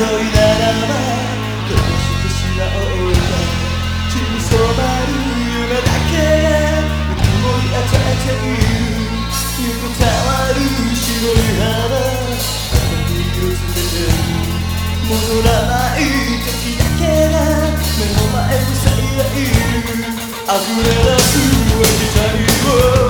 恋ならばどうしてしまおうか血に染まる夢だけがぬくもり与えている横たわる白い花あに色つけて戻らない時だけが目の前に咲いている溢れ出す液体を